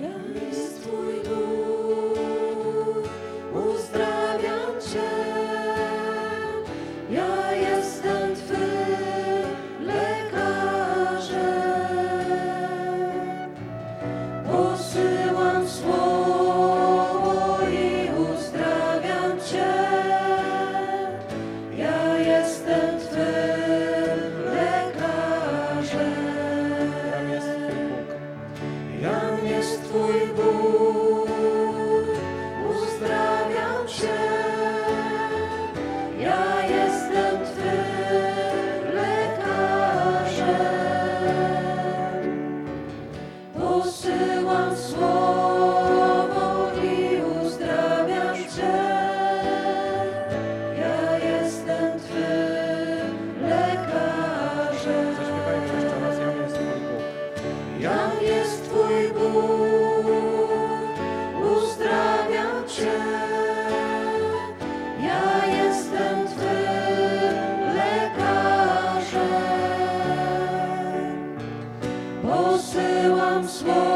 jest Twój. Twój Bóg uzdrawiam Cię. Ja jestem Twym lekarzem. Posyłam słowo i uzdrawiam Cię. Ja jestem Twym lekarzem. Zaśpiewajmy jeszcze raz, ja jestem Twój Bóg. Ja posyłam słowo.